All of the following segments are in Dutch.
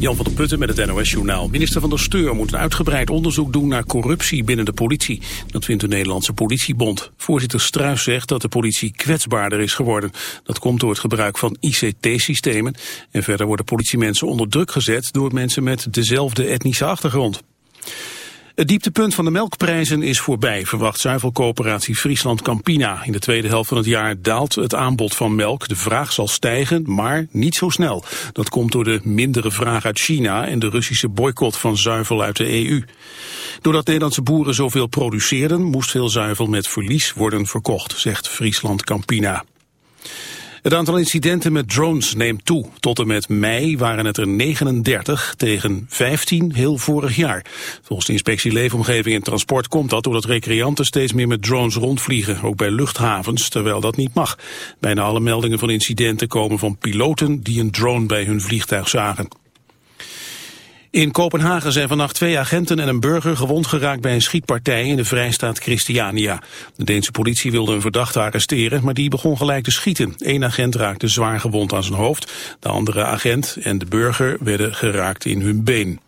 Jan van der Putten met het NOS-journaal. Minister van der Steur moet een uitgebreid onderzoek doen naar corruptie binnen de politie. Dat vindt de Nederlandse politiebond. Voorzitter Struis zegt dat de politie kwetsbaarder is geworden. Dat komt door het gebruik van ICT-systemen. En verder worden politiemensen onder druk gezet door mensen met dezelfde etnische achtergrond. Het dieptepunt van de melkprijzen is voorbij, verwacht zuivelcoöperatie Friesland Campina. In de tweede helft van het jaar daalt het aanbod van melk. De vraag zal stijgen, maar niet zo snel. Dat komt door de mindere vraag uit China en de Russische boycott van zuivel uit de EU. Doordat Nederlandse boeren zoveel produceerden, moest veel zuivel met verlies worden verkocht, zegt Friesland Campina. Het aantal incidenten met drones neemt toe. Tot en met mei waren het er 39 tegen 15 heel vorig jaar. Volgens de inspectie Leefomgeving en Transport komt dat doordat recreanten steeds meer met drones rondvliegen, ook bij luchthavens, terwijl dat niet mag. Bijna alle meldingen van incidenten komen van piloten die een drone bij hun vliegtuig zagen. In Kopenhagen zijn vannacht twee agenten en een burger gewond geraakt bij een schietpartij in de vrijstaat Christiania. De Deense politie wilde een verdachte arresteren, maar die begon gelijk te schieten. Eén agent raakte zwaar gewond aan zijn hoofd, de andere agent en de burger werden geraakt in hun been.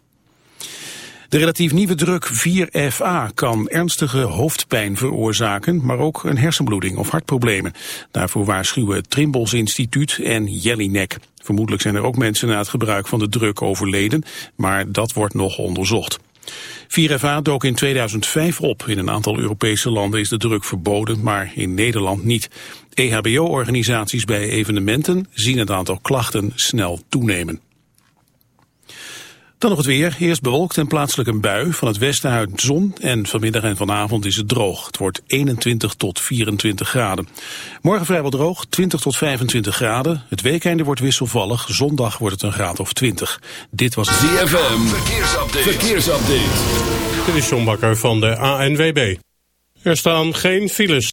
De relatief nieuwe druk 4FA kan ernstige hoofdpijn veroorzaken, maar ook een hersenbloeding of hartproblemen. Daarvoor waarschuwen het Trimbos Instituut en Jellinek. Vermoedelijk zijn er ook mensen na het gebruik van de druk overleden, maar dat wordt nog onderzocht. 4FA dook in 2005 op. In een aantal Europese landen is de druk verboden, maar in Nederland niet. EHBO-organisaties bij evenementen zien het aantal klachten snel toenemen. Dan nog het weer. Eerst bewolkt en plaatselijk een bui. Van het westen uit zon en vanmiddag en vanavond is het droog. Het wordt 21 tot 24 graden. Morgen vrijwel droog, 20 tot 25 graden. Het weekende wordt wisselvallig. Zondag wordt het een graad of 20. Dit was ZFM. Verkeersupdate. Verkeersupdate. Dit is John Bakker van de ANWB. Er staan geen files.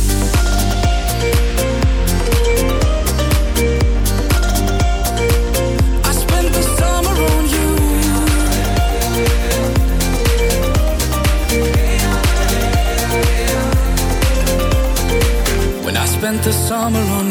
summer on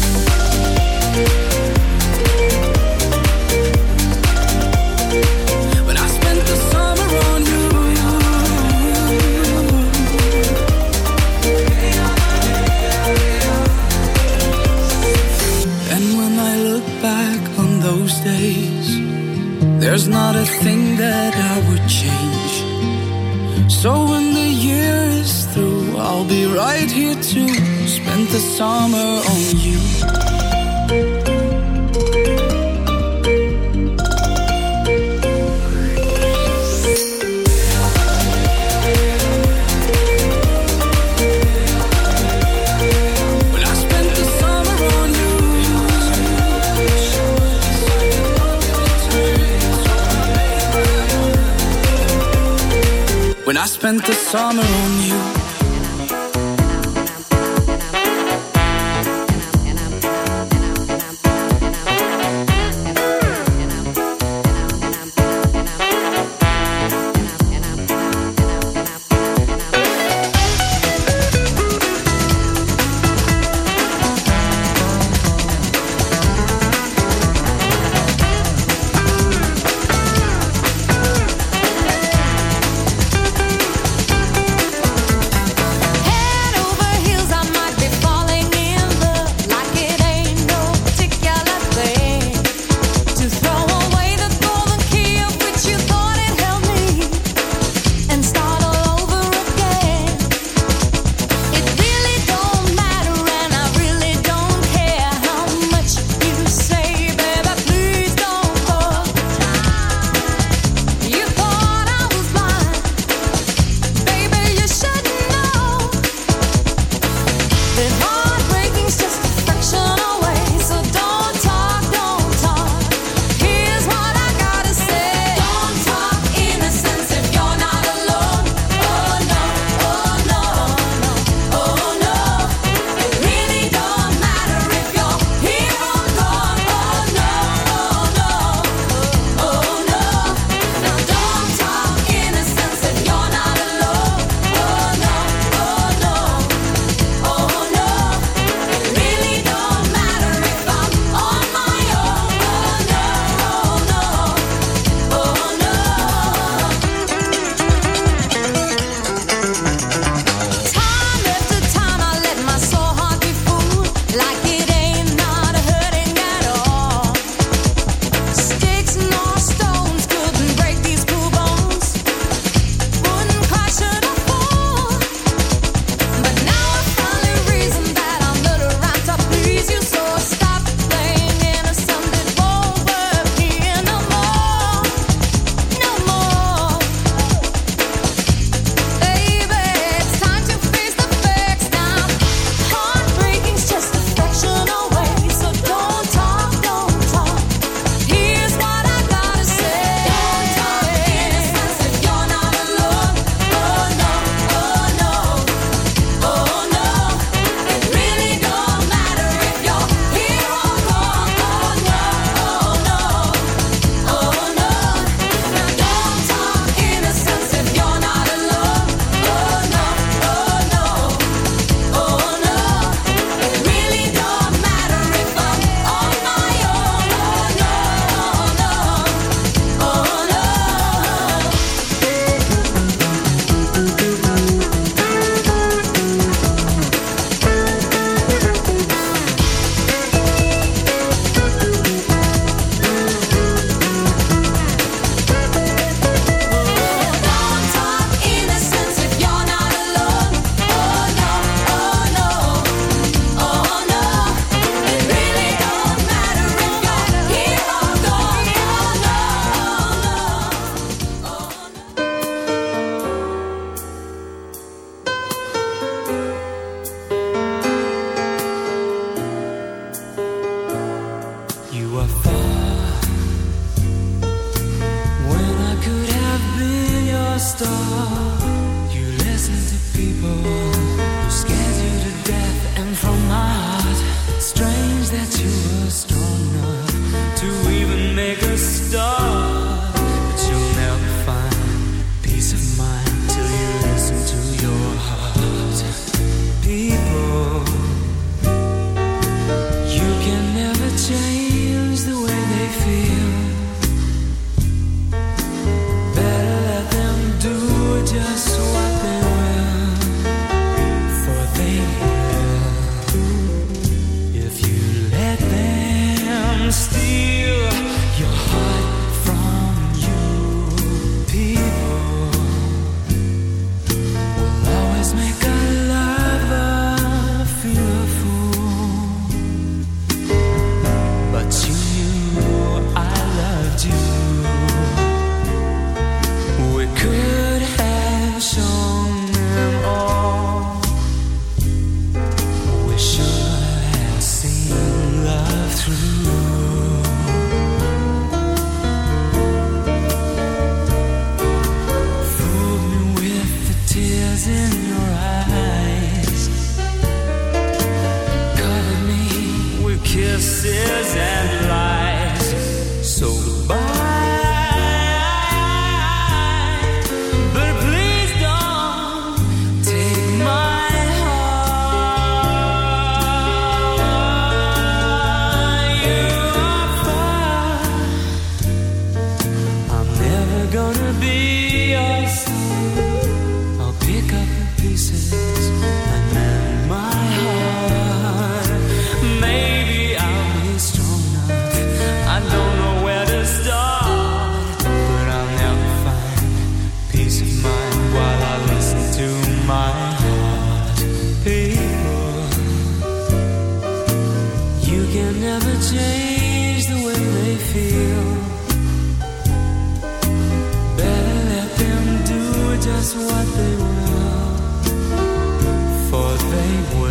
anywhere.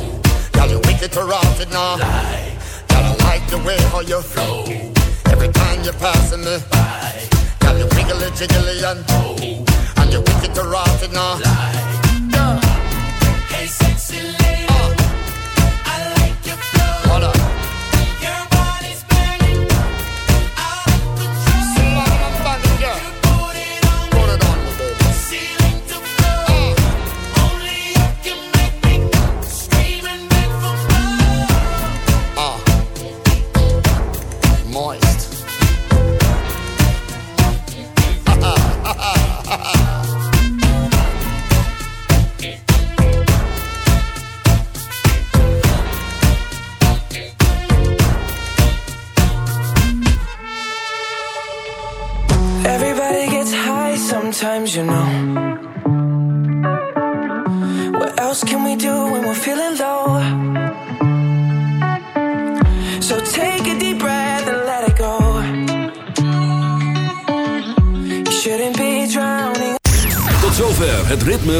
take it to rot it now. Lie. Gotta like the way how you flow. Every time you're passing me by. Got you wiggly jiggly and oh. And you're wicked to rot it now. Lie.